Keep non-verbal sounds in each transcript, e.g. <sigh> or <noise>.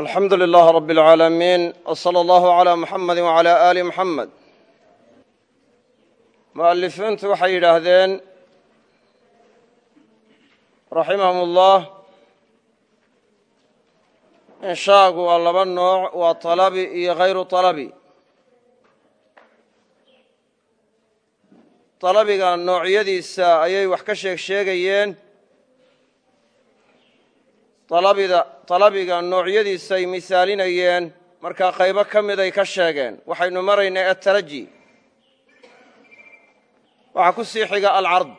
alxamdu lilaah rab اlcaalamiin w salى allahu عalى muxamadi wعalى ali muxamed mu'alifiintu waxay yidhaahdeen raximahum ullah inshaagu waa laba nooc waa talabi iyo hayru talabi talabiga noocyadiisa ayay wax ka sheeg sheegayeen talabiga noocyadiisay misaalinayeen markaa qaybo ka miday ka sheegeen. Waxaynu maraynay ataraji waxaa ku sii xiga alcard.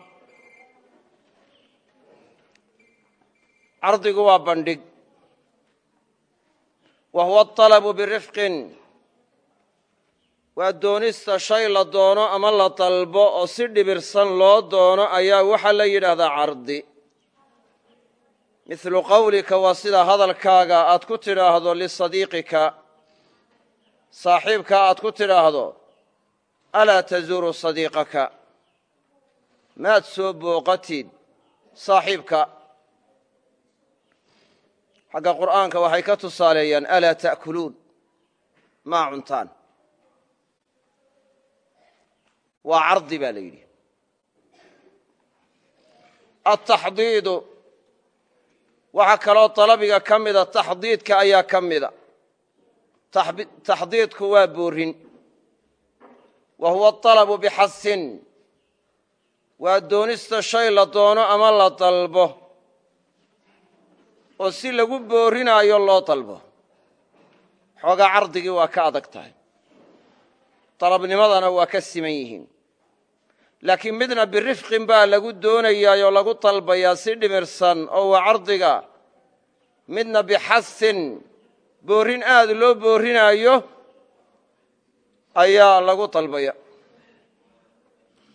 Cardigu waa bandhig. Wa huwa aطalabu birifqin. Waa doonista shay la doono ama la dalbo oo si dhibirsan loo doono ayaa waxaa la yidhaahdaa cardi mithlu qowlika waa sida hadalkaaga aad ku tidhaahdo lisadiiqika saaxiibkaa aad ku tidhaahdo alaa tazuuru sadiiqaka? Maad soo booqatid saaxiibka. Xagga qur'aanka waxay ka tusaaleeyaan alaa ta'kuluun? Maa cuntaan. Waa cardi baa la yidhi waxaa kaloo dalabiga ka mida taxdiidka ayaa ka mida. Taxdiidku waa boorin. Wa huwa aطalabu bixasin waa doonista shay la doono ama la dalbo. Oo si lagu boorinaayo loo dalbo. Xoogaa cardigii waa ka adag tahay. Dalabnimadana waa ka siman yihiin laakiin midna birifqin baa lagu doonayaayoo lagu dalbayaa si dhimirsan oo waa midna bixasin boorin aad loo boorinaayo ayaa lagu dalbaya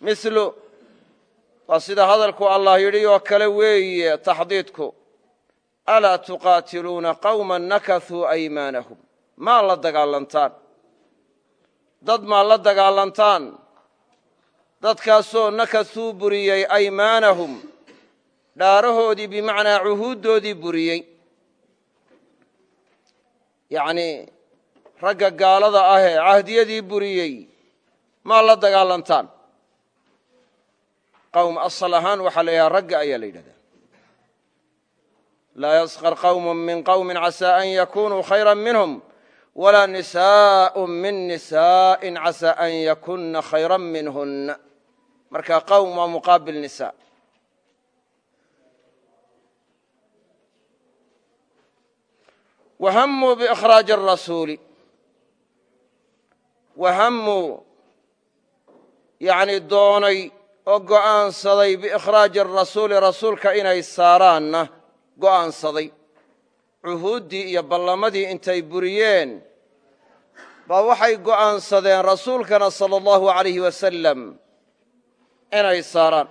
milu waa sida hadalku allah yidhi oo kale weeye taxdiidku. Alaa tuqaatiluuna qawma nakasuu aymaanahum? Maa la dagaalantaan? Dad maa la dagaalantaan dadkaasoo nakasuu buriyey aymaanahum. Dhaarahoodii bimacnaa cuhuuddoodii buriyey. Yacnii ragga gaalada ahee cahdiyadii buriyey maa la dagaalantaan. Qowm asal ahaan waxaa la ragga ayaa la yidhahdaa. Laa yaskar qowm min qowmin casaa an yakunuu khayra minhum walaa nisaaءu min nisaaءi casaa an yakuna khayra minhun marka qowm waa muqaabil nisa. Wahamuu biikhraaji arasuuli wahamuu yacni doonay oo go'aansaday biikhraaji arasuuli rasuulka inay saaraanna go'aansaday. Cuhuuddii iyo ballamadii intay buriyeen baa waxay go'aansadeen rasuulkana sala allahu alayhi wasalam inay saaraan.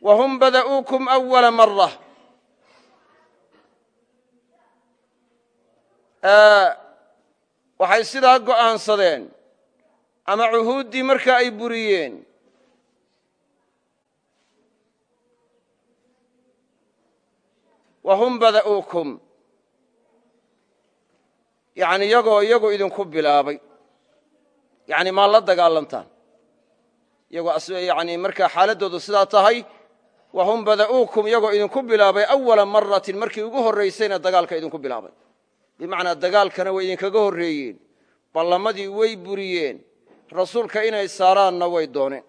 Wa hum bada'uukum awala mara waxay sidaa go'aansadeen ama cuhuuddii marka ay buriyeen. Wa hum bada'uukum. Yani iyagoo iyagu idinku bilaabay. Yani maa la dagaalantaan iyagoo yani markaa xaaladdoodu sidaa tahay wa hum bada'uukum iyagoo idinku bilaabay awala maratin markii ugu horraysayna dagaalka idinku bilaabay. Bimacnaa dagaalkana way idinkaga horreeyeen ballamadii way buriyeen rasuulka inay saaraanna way dooneen.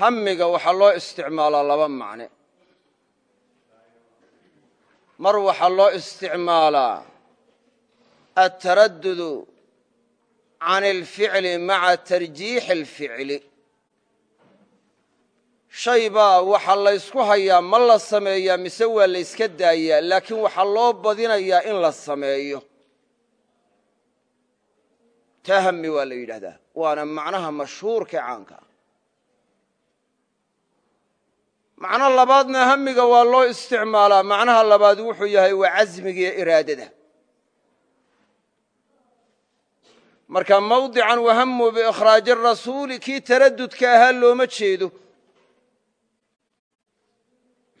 Hamiga waxaa loo isticmaalaa laba macne. Mar waxaa loo isticmaalaa altaradudu can alficli maca tarjiixi alficli shay baa waxaa laysku hayaa ma la sameeyaa mise waa layska daayaa laakiin waxaa loo badinayaa in la sameeyo. Taa hami waa la yidhaahdaa waana macnaha mashhuurka caanka. Macno labaadna hamiga waa loo isticmaalaa macnaha labaad wuxuu yahay waa casmiga iyo iraadada marka mawdican wahamuu biikhraaji arasuuli kii taradudka ahaa looma jeedo.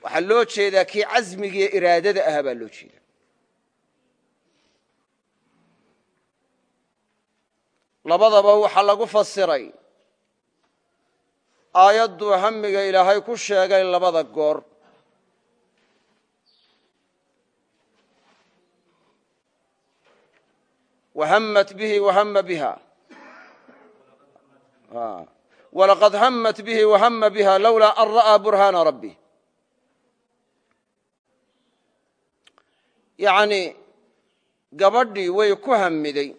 Waxaa loo jeedaa kii casmigiiyo iraadada ahaa baa loo jeeda labadaba waxaa lagu fasiray. Aayadduu hamiga ilaahay ku sheegay labada goor wahammat bihi wahama biha walaqad hammat bihi wahama biha lowlaa an ra'aa burhaana rabbi yacni gabadhii way ku hamiday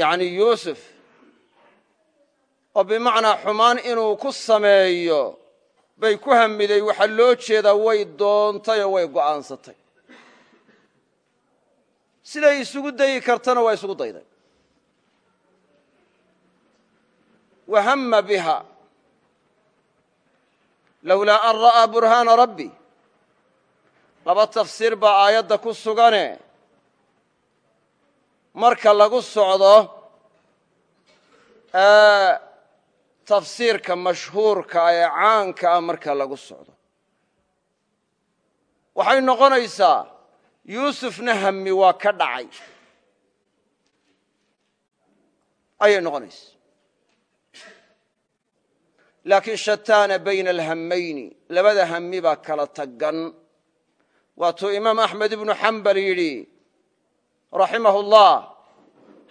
yacni yuusuf oo bimacnaa xumaan inuu ku sameeyo bay ku hamiday waxaa loo jeedaa way doontay oo way go'aansatay siday isugu dayi kartana waa isugu dayday. Wahama biha. Lowlaa an ra'aa burhaana rabbi. Laba tafsiir baa aayadda ku sugane. Marka lagu socdo tafsiirka mashhuurka ee caanka ah marka lagu socdo. Waxay noqonaysaa yuusufna hami waa ka dhacay. Ayay noqonaysaa laakiin shataana bayna alhammayni labada hami baa kala tagan waatuu imaam axmed ibnu xambal yidhi raximahu llah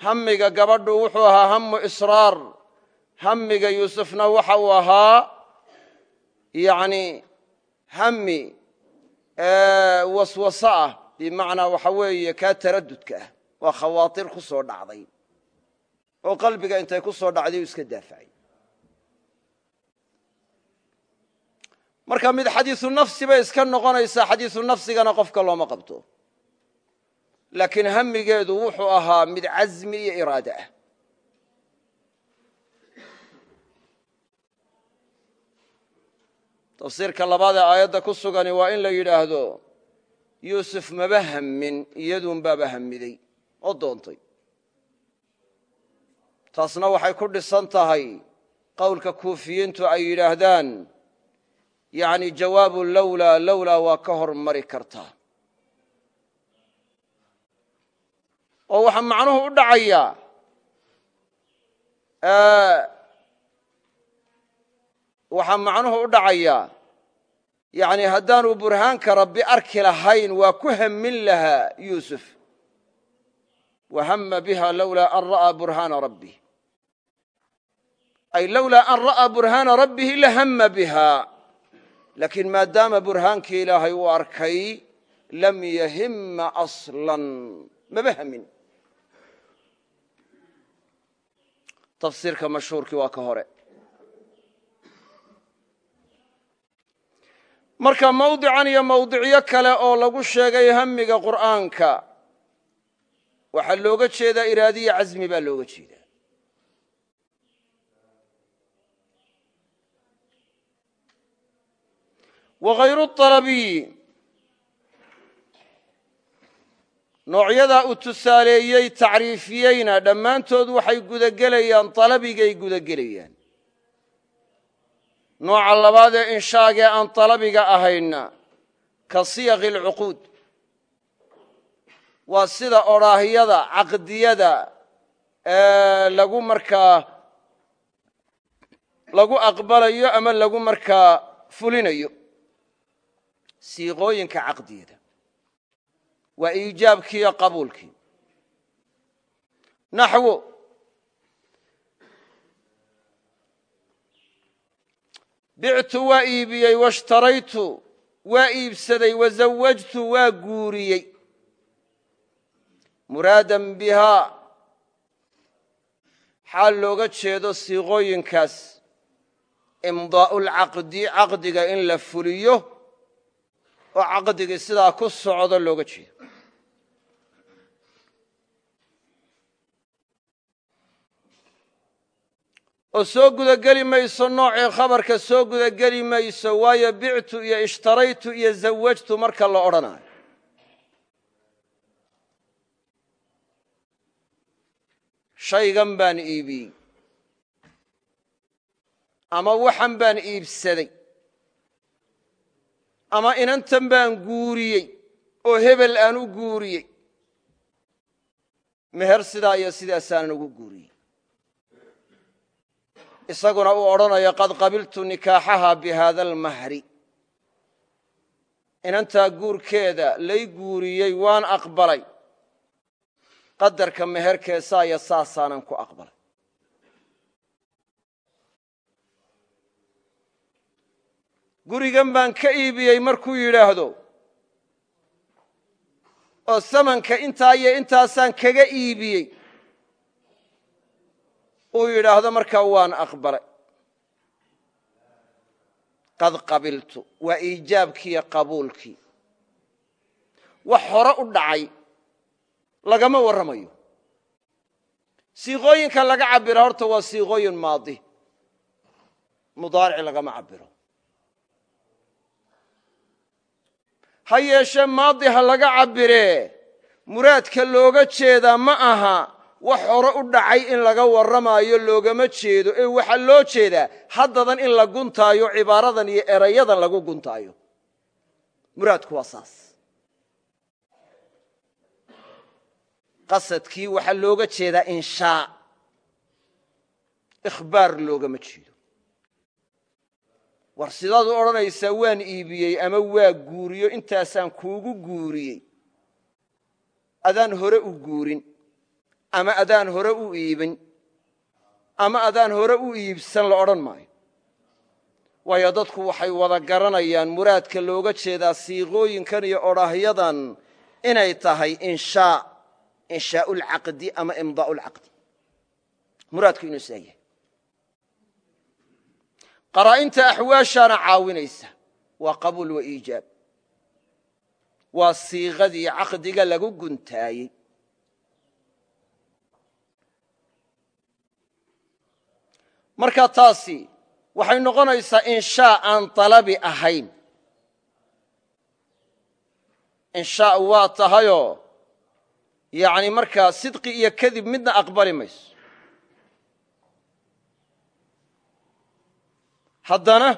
hamiga gabadhu wuxuu ahaa hamu israar. Hamiga yuusufna waxa uu ahaa yani hami waswaso ah bimacnaa waxa weeye kaa taradudka ah. Waa khawaatir ku soo dhacday. Oo qalbiga intay ku soo dhacday iska daafacay marka mid xadiisu nafsi bay iska noqonaysaa xadiisu nafsigana qofka looma qabto. Laakiin hamigeedu wuxuu ahaa mid casmi iyo iraade ah. Tafsiirka labaad ee ku sugani waa in la yidhaahdo yuusuf maba hamin iyadunbaaba hamiday oo doontay. Taasna waxay ku dhisan tahay qowlka kuufiyiintu ay yidhaahdaan yani jawaabu lowlaa lowlaa waa ka hormari kartaa oo waxaa macnuhu u dhacayaa waxaa macnuhu u dhacayaa yani haddaanu burhaanka rabbi arki lahayn waa ku hamin lahaa yuusuf. Wahama biha lowlaa an ra'aa burhaana rabbih ay lowlaa an ra'aa burhaana rabbihi lahama biha. Laakiin maadaama burhaankii ilaahay uu arkay lam yahima aslan. Maba hamin tafsiirka mashhuurkii waa ka hore marka mawdican iyo mawdicyo kale oo lagu sheegay hamiga qur'aanka waxaa looga jeedaa iraadiya casmi baa looga jeedaa. Wahayru alabiyi noocyadaa uu tusaaleeyey tacriifiyeyna dhammaantood waxay gudagelayaan dalabigay gudagelayaan nooca labaad ee inshaagee aan dalabiga ahayna ka siyaqi alcuquud. Waa sida odhaahyada caqdiyada lagu markaa lagu aqbalayo ama lagu markaa fulinayo. Siiqooyinka caqdiyada. Waa iijaabkii iyo qabuulkii bictu waa iibiyey washtaraytu waa iibsaday wazawajtu waa guuriyey. Muraadan bihaa xaal looga jeedo siiqooyinkaas imdaa'u lcaqdi caqdiga in la fuliyo oo caqdigii sidaa ku socdo looga jeedo oo soo gudageli mayso noocii khabarka soo gudageli mayso waayo bictu iyo ishtaraytu iyo zawajtu marka la odhanayo shaygan baan iibiyey. Ama waxan baan iibsaday. Ama inantan baan guuriyey oo hebel aan u guuriyey. Meher sidaa iyo sidaasaanan ugu guuriyey isaguna uu odhanayo qad qabiltu nikaaxaha bi haada almahri inantaa guurkeeda lay guuriyey waan aqbalay. Qadarka meherkeesaa iyo saasaanan ku aqbalay. Gurigan baan ka iibiyey markuu yidhaahdo oo samanka intaa iyo intaasaan kaga iibiyey uu yidhaahdo markaa waan aqbalay. Qad qabiltu waa iijaabkiiyo qabuulkii. Wax hore u dhacay lagama warramayo. Siiqooyinka laga cabira horta waa siiqooyin maadi. Mudaaric lagama cabiro ha yeeshee maadi ha laga cabiree muraadka looga jeedaa ma aha wax hore u dhacay in laga warramaayo loogama jeedo. Ee waxaa loo jeedaa haddadan in la guntaayo cibaaradan iyo erayadan lagu guntaayo. Muraadku waa saas. Qasadkii waxaa looga jeedaa inshaa. Ikhbaar loogama jeedo. War sidaad u waan iibiyey ama waa guuriyo intaasaan kuugu guuriyey. Adaan hore u guurin ama adaan hore u iibin ama adaan hore u iibsan la odhan maayo. Waayo dadku waxay wada garanayaan muraadka looga jeedaa siiqooyinkan iyo odhaahyadan inay tahay inshaa inshaa'ulcaqdi ama imdaa'ulcaqdi muraadku inuu saa yahay. Qaraa'inta axwaashaana caawinaysa. Waa qabuul wa iijaab. Waa siiqadii caqdiga lagu guntaayey marka taasi waxay noqonaysaa inshaa aan dalabi ahayn. Inshaa waa tahayoo yani markaa sidqi iyo kadib midna aqbali mayso. Haddana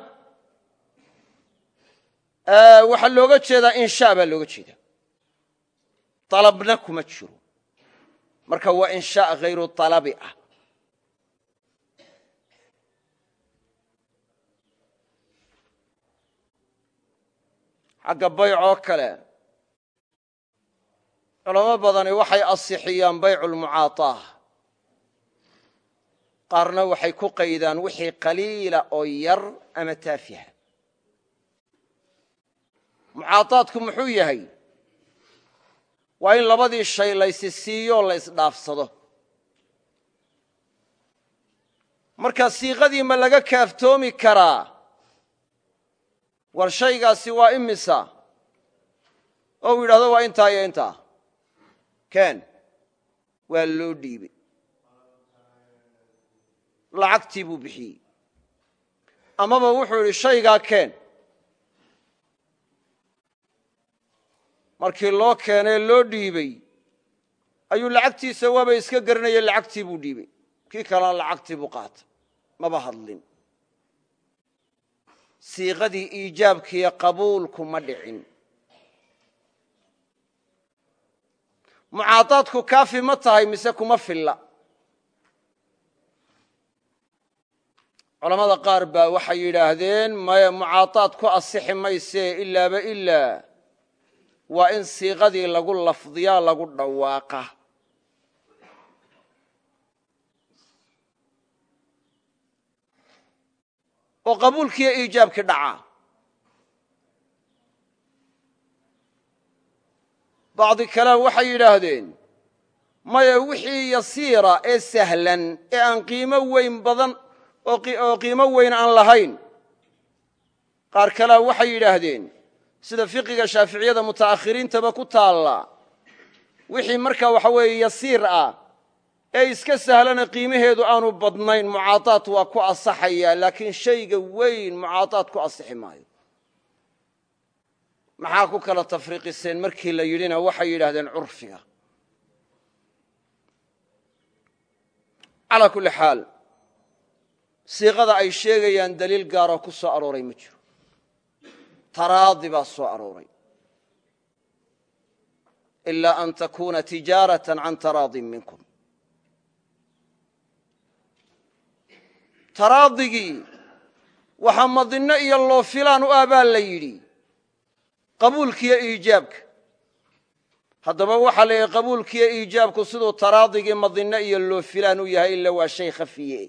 waxaa looga jeedaa inshaa baa looga jeedaa. Dalabna kuma jiro. Marka waa inshaa hayru dalabi ah xagga baycoo kale. Culamo badani waxay asixiyaan baycu lmucaaطaah qaarna waxay ku qaydaan wixii qaliila oo yar ama taafiha mucaaaadku muxuu yahay? Waa in labadii shay laysi siiyo la ysdhaafsado marka siiqadii ma laga kaaftoomi karaa war shaygaasi waa imisa oo uu yidhahdo waa intaa iyo intaa. Ken waa loo dhiibey lacagtii buu bixiyey. Amaba wuxuu yidhi shaygaa keen markii loo keenee loo dhiibey ayuu lacagtiisa waaba iska garanaya lacagtii buu dhiibey kii kalena lacagtii buu qaatay. Maba hadlin siiqadii iijaabkiiyo qabuulku ma dhicin. Mucaadaadku kaafi ma tahay mise kuma filla. Culamada qaar baa waxay yidhaahdeen maya mucaadaad ku asixi maysee ilaaba ilaa waa in siiqadii lagu lafdiyaa lagu dhawaaqa oo qabuulkiiyo iijaabkii dhacaa bacdi kale waxay yidhaahdeen maya wixii yasiira ee sahlan ee aan qiimo weyn badan oo qiimo weyn aan lahayn. Qaar kalea waxay yidhaahdeen sida fiqiga shaaficiyada muta'akhiriintaba ku taalla wixii markaa waxa weeye yasiir ah ee iska sahlana qiimaheedu aanu badnayn mucaadaad waa ku asaxaya laakiin shayga weyn mucaadaad ku asixi maayo. Maxaa ku kala tafriiqiseen markii la yidhina? Waxay yidhaahdeen curfiga. Calaa kulli xaal siiqada ay sheegayaan daliil gaaroo ku soo arooray ma jiro. Taraadi baa soo arooray. Ilaa an takuuna tijaarata can taraadin minkum taraadigii waxaa madinno iyo loo filaan u ah baa la yidhi. Qabuulkiiyo iijaabka. Haddaba waxaa la yidhi qabuulkiiyo iijaabku siduu taraadigii madinno iyo loo filaan u yahay ila waa shay khafiye.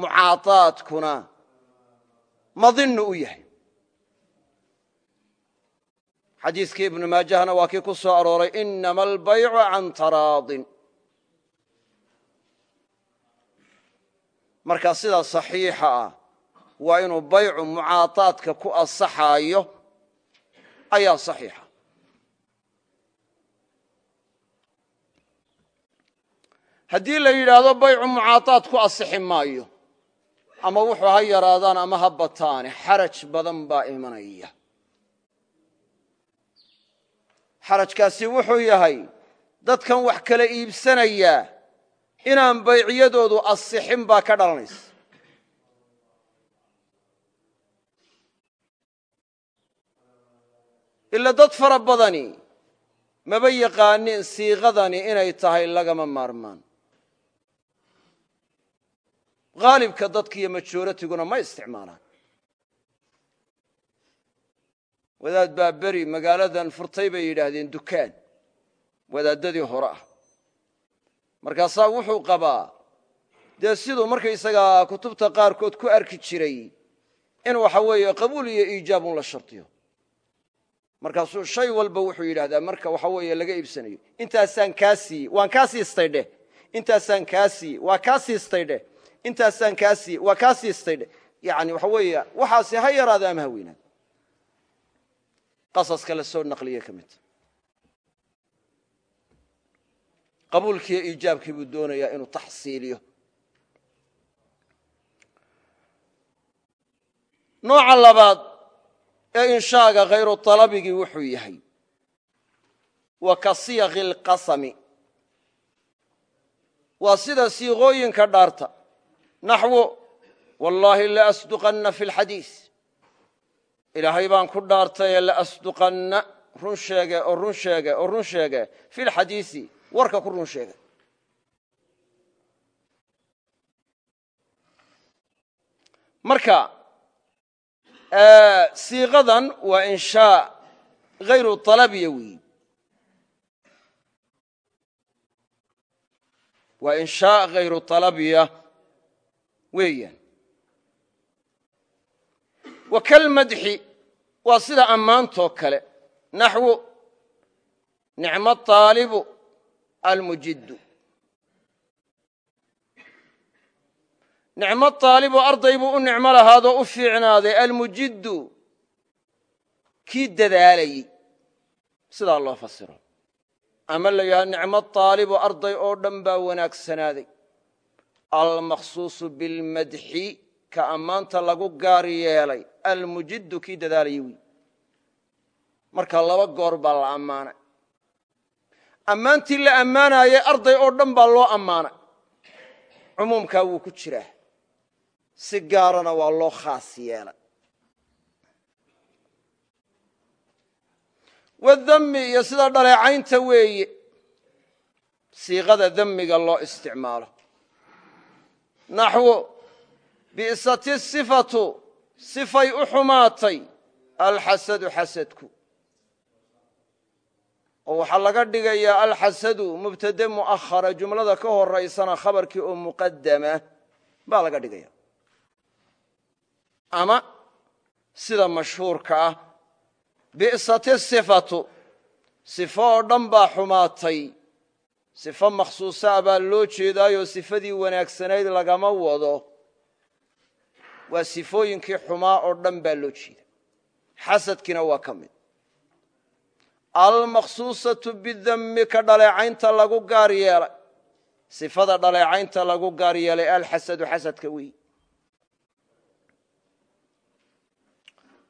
Mucaadaadkuna madinnu u yahay. Xadiiskii ibnu maajahna waa kii ku soo arooray inama albaycu can taraadin markaa sidaa saxiixa ah waa inuu baycu mucaadaadka ku asaxaayo ayaa saxiixa. Haddii la yidhaahdo baycu mucaadaad ku asixi maayo ama wuxuu ha yaraadaan ama ha bataane xaraj badan baa imanaya. Xarajkaasi wuxuu yahay dadkan wax kala iibsanayaa inaan bayciyadoodu asixin baa ka dhalanaysa. Ila dad fara badani maba yaqaanin siiqadani inay tahay lagama maarmaan. Haalibka dadka iyo majooratiguna ma isticmaalaan. Wadaad baa beri magaaladan furtay bay yidhaahdeen dukaan. Wadaaddadii hore ah markaasaa wuxuu qabaa. Dee siduu markaysagaa kutubta qaarkood ku arki jiray in waxa weeye qabuul iyo iijaabun la shardiyo markaasuu shay walba wuxuu yidhahdaa marka waxa weeye laga iibsanayo. Intaasaan kaa siiyey waan kaa siistay dheh. Intaasaan kaa siiyey waa kaa siistay dheh. Intaasaan kaa siiyey waa kaa siistay dheh. Yani waxa weeye waxaasi ha yaraada ama ha weynaada qasaska la soo naqliye ka midta qabuulkiiyo iijaabkii buu doonayaa inuu taxsiiliyo. Nooca labaad ee inshaaga khayru talabigii wuxuu yahay wa ka siyaqi alqasami. Waa sida siiqooyinka dhaarta. Naxwo wallaahi laasduqanna fi lxadiis ilaahay baan ku dhaartaye laasduqanna run sheege oo run sheege oo run sheege fi lxadiisi warka ku run sheega marka siiqadan waa inshaa hayru talabiya weeyi waa inshaa hayru talabiya weeyaan. Wa kalmadxi waa sida ammaantoo kale. Naxwu nicmo taalibu almujiddu nicmo taalibu arday buu u nicmo lahaadoo u fiicnaaday almujiddu kii dadaalayey sidaa loo fasiro ama la yidhaha nicmo taalibu arday oo dhan baa wanaagsanaaday almakhsuusu bilmadxi ka ammaanta lagu gaar yeelay almujiddu kii dadaalayey wey marka laba goor baa la ammaantii la ammaanaayey arday oo dhan baa loo ammaanay. Cumuumkaa wuu ku jiraa. Si gaarana waa loo khaas yeelay. Wadammi iyo sida dhaleecaynta weeye siiqada demmiga loo isticmaalo. Naxwo bi'sati sifatu sifay u xumaatay alxasadu xasadku oo waxaa laga dhigayaa alxasadu mubtade mu'ahara jumlada ka horaysana khabarkii oo muqadama baa laga dhigaya ama sida mashhuurka ah bi'sati sifatu sifo oo dhan baa xumaatay. Sifo makhsuusaa baa loo jeedaayoo sifadii wanaagsanayd lagama wado. Waa sifooyinkii xumaa oo dhan baa loo jeeda xasadkiina waa ka mid almakhsuusatu bidammi ka dhaleecaynta lagu gaar yeelay. Sifada dhaleecaynta lagu gaar yeelay alxasadu xasadka weyi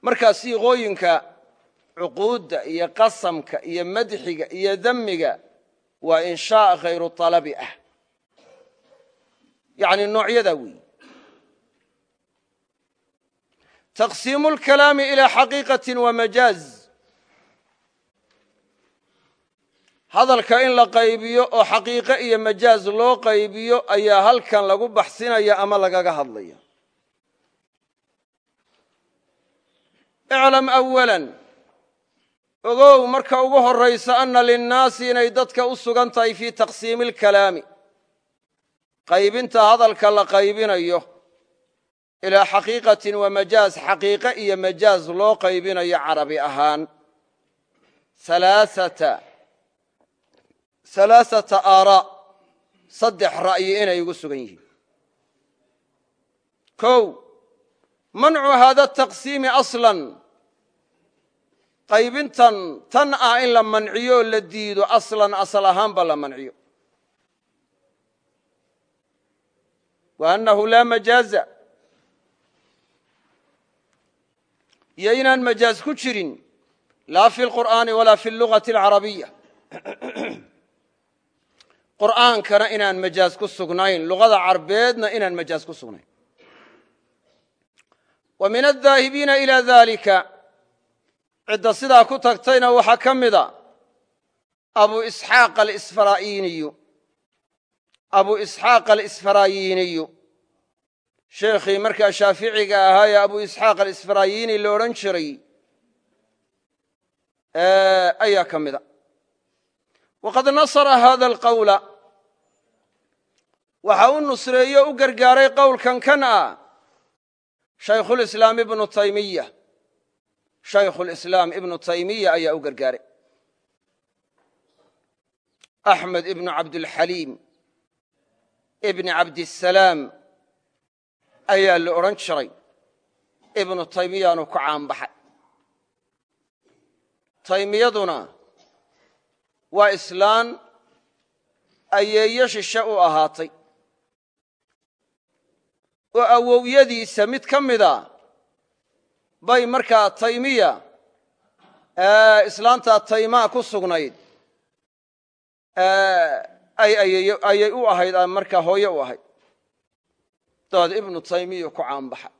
markaa iyo qasamka iyo madxiga iyo damiga waa inshaa khayru talabi ah. Yacni noocyadaa weeyi taqsiimu lkalaami ilaa wa majaaz hadalka in la qaybiyo oo xaqiiqe iyo majaaz loo qaybiyo ayaa halkan lagu baxsinaya ama lagaga hadlaya iclam awalan ogow marka ugu horaysa ana linnaasi inay dadka u sugan tahay fii taqsiimi alkalaami qaybinta hadalka la qaybinayo ilaa xaqiiqatin wa majaaz xaqiiqe iyo majaaz loo qaybinayo carabi ahaan alaaata aaraa saddex ra'yi inay ugu sugan yihiin. Kow mancu haada taqsiimi aslan qaybintan tan ah in la manciyo oo la diido aslan asal ahaanba la manciyo. Wa annahu laa majaaza. Iyo inaan majaaz ku jirin laa fi lqur'aani walaa fi lugati alcarabiya <clears throat> qur'aankana inaan majaaz ku sugnayn luqada carbeedna inaan majaaz ku sugnayn. Wa min addaahibiina ilaa dalika cidda sidaa ku tagtayna waxaa ka mida abu isxaaq alisfaraayiiniyu abu isxaaq alisfaraayiiniyu sheekhii markaa shaaficiga ahaa ee abu isxaaq alisfaraayiini la odhan jiray ayaa ka mida waqad nasara hada alqawla waxa u nusreeyo u gargaaray qowlkan kan ah shaykhulislaam ibnu taymiya shaykhulislaam ibnu taymiya ayaa u gargaaray axmed ibnu cabdulxaliim ibni cabdisalaam ayaa la odhan jiray ibnu taymiyaanu ku caanbaxay taymiyaduna waa islaan ayeeyo shishe u ahaatay. Oo awowyadiisa mid ka mida bay markaa taymiya islaantaa taymaa ku sugnayd ayay u ahayd markaa hooye u ahayd dabeed ibnu taymiya ku caanbaxa.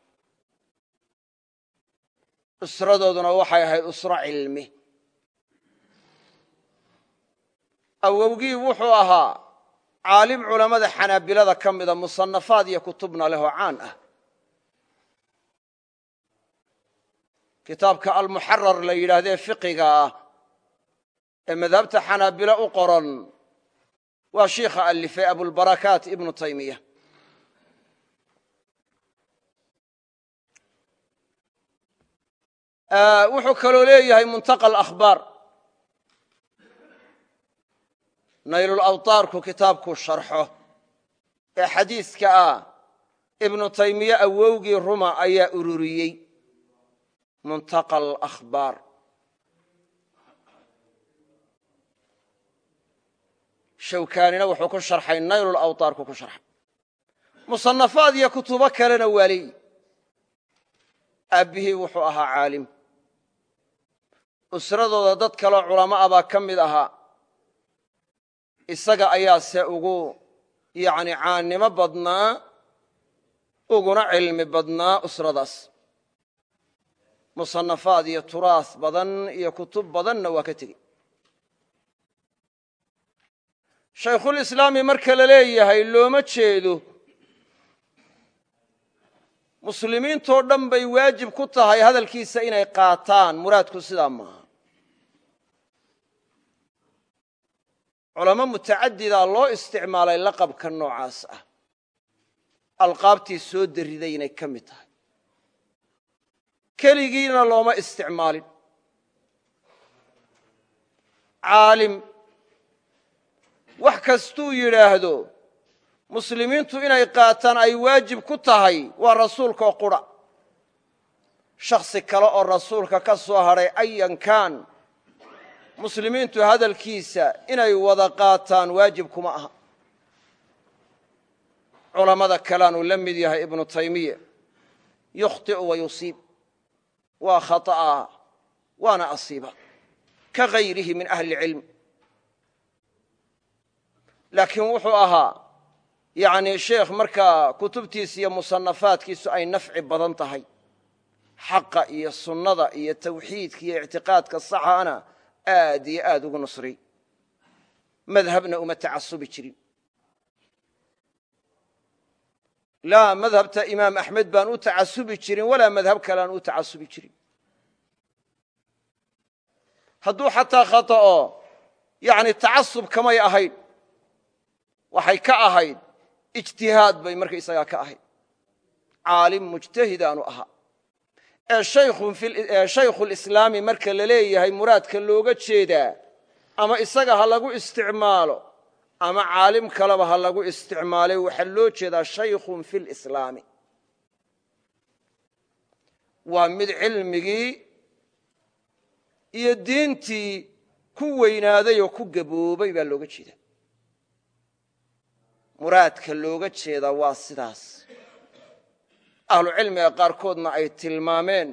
Usradooduna waxay ahayd usro cilmi awowgii wuxuu ahaa caalim culammada xanaabilada ka mida musannafaad iyo kutubna leh oo caan ah. Kitaabka almuxarar la yidhaahdee fiqiga ah ee madhabta xanaabilo u qoran waa shiikha alifay abulbarakaat ibnu taymiya. Wuxuu kaloo leeyahay muntaqa akhbaar naylulawtaarku kitaabkuu sharxo ee xadiiska ah ibnu taymiye awowgii ruma ayaa ururiyey. Muntaqa alakhbaar shawkaanina wuxuu ku sharxay naylulawtaarku ku sharxay. Musannafaad iyo kutubo kalena waa leeyi aabbihii wuxuu ahaa caalim. Usradooda dad kaloo culamo isaga ayaase ugu yacni caannimo badnaa uguna cilmi badnaa usradaas. Musannafaad iyo turaas badan iyo kutub badanna waa ka tegey shaykhulislaami marka la leeyahay looma jeedo muslimiintoo dhan bay waajib ku tahay hadalkiisa inay qaataan muraadku sidaa maaha culamo mutacadidaa loo isticmaalay laqabka noocaas ah. Alqaabtii soo dariday inay ka mid tahay. Keligiina looma isticmaalin. Caalim wax kastuu yidhaahdo muslimiintu inay qaataan ay waajib ku tahay waa rasuulkaoo qura. Shakhsi kale oo rasuulka ka soo hadhay ayankan muslimiintu hadalkiisa inay wada qaataan waajib kuma aha. Culammada kaleanuu la mid yahay ibnu taymiya yukhطi'u wa yusiib. Waa khata'a waana asiiba. Ka hayrihi min ahli اlcilm laakiin wuxuu ahaa yani sheekh markaa kutubtiisa iyo musannafaadkiisu ay nafci badan tahay. Xaqa iyo sunnada iyo tawxiidka iyo ictiqaadka saxaana aad iyo aad ugu nusriy madhabna uma tacasubi jirin. Laa madhabta imaam axmed baan u tacasubi jirin walaa madhab kale aan u tacasubi jirin. Hadduu xataa khata'o yani tacasub kamay ahayn waxay ka ahayd ijtihaad bay markaysagaa ka ahayd caalim mujtahidaanu ahaa ee shaykhulislaami marka la leeyahay muraadka looga jeedaa ama isaga ha lagu isticmaalo ama caalim kaleba ha lagu isticmaalay waxaa loo jeedaa shaykhun fi lislaami waa mid cilmigii iyo diintii ku weynaaday oo ku gaboobay baa looga jeedaa. Muraadka looga jeedaa waa sidaas ahlucilmiga qaarkoodna ay tilmaameen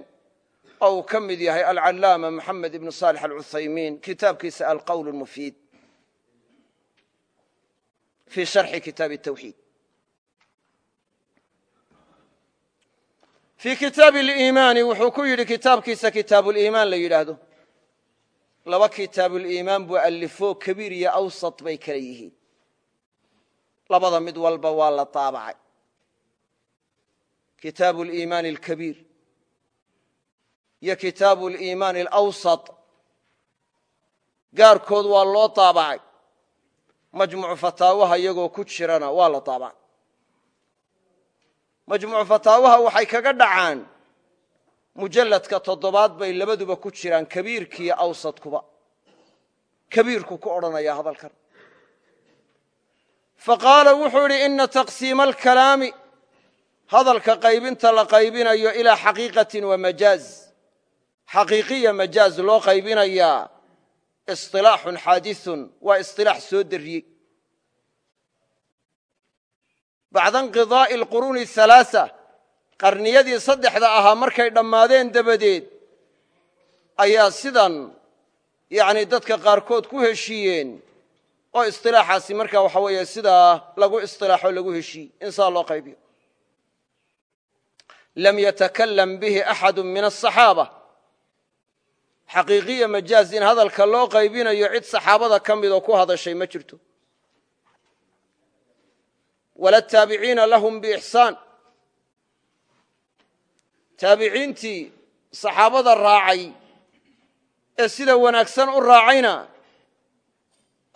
oo uu ka mid yahay alcallaama moxamed ibnu saalix alcuthaymiin kitaabkiisa alqowl mufiid fii sharxi kitaabi tawxiid. Fii kitaabi liimaani wuxuu ku yidhi kitaabkiisa kitaabuliimaan la yidhaahdo. Laba kitaabuliimaan buu allifo kabiir iyo awsat bay kala yihiin. Labada mid walba waa la taabacay kitaabu liimaani alkabiir iyo kitaabu liimaani alawsat gaarkood waa loo taabacay majmucu fataawaha iyagoo ku jirana waa la taabacay majmucu fataawaha waxay kaga dhacaan mujalladka toddobaad bay labaduba ku jiraan kabiirkiiyo awsadkuba kabiirku ku odhanaya hadalkan faqaala wuxuu idhi hadalka qaybinta la qaybinayo ilaa xaqiiqatin wa majaaz. Xaqiiqiya majaaz loo qaybinayaa isilaaxun xaadiثun waa isilaax soo dariyey. Bacda inqidaa'i alquruuni halaasa qarniyadii saddexda ahaa markay dhammaadeen dabadeed ayaa sidan yani dadka qaarkood ku heshiiyeen oo isilaaxaasi markaa waxa weeye sidaa lagu isilaaxo lagu heshiiyey. In saa loo qaybiyo lam yatakalam bihi axadu min asaxaaba xaqiiqiya majaaz in hadalka loo qaybinayo cid saxaabada ka midoo ku hadashay ma jirto. Wala taabiciina lahum biixsaan taabiciintii saxaabada raacay ee sida wanaagsan u raacayna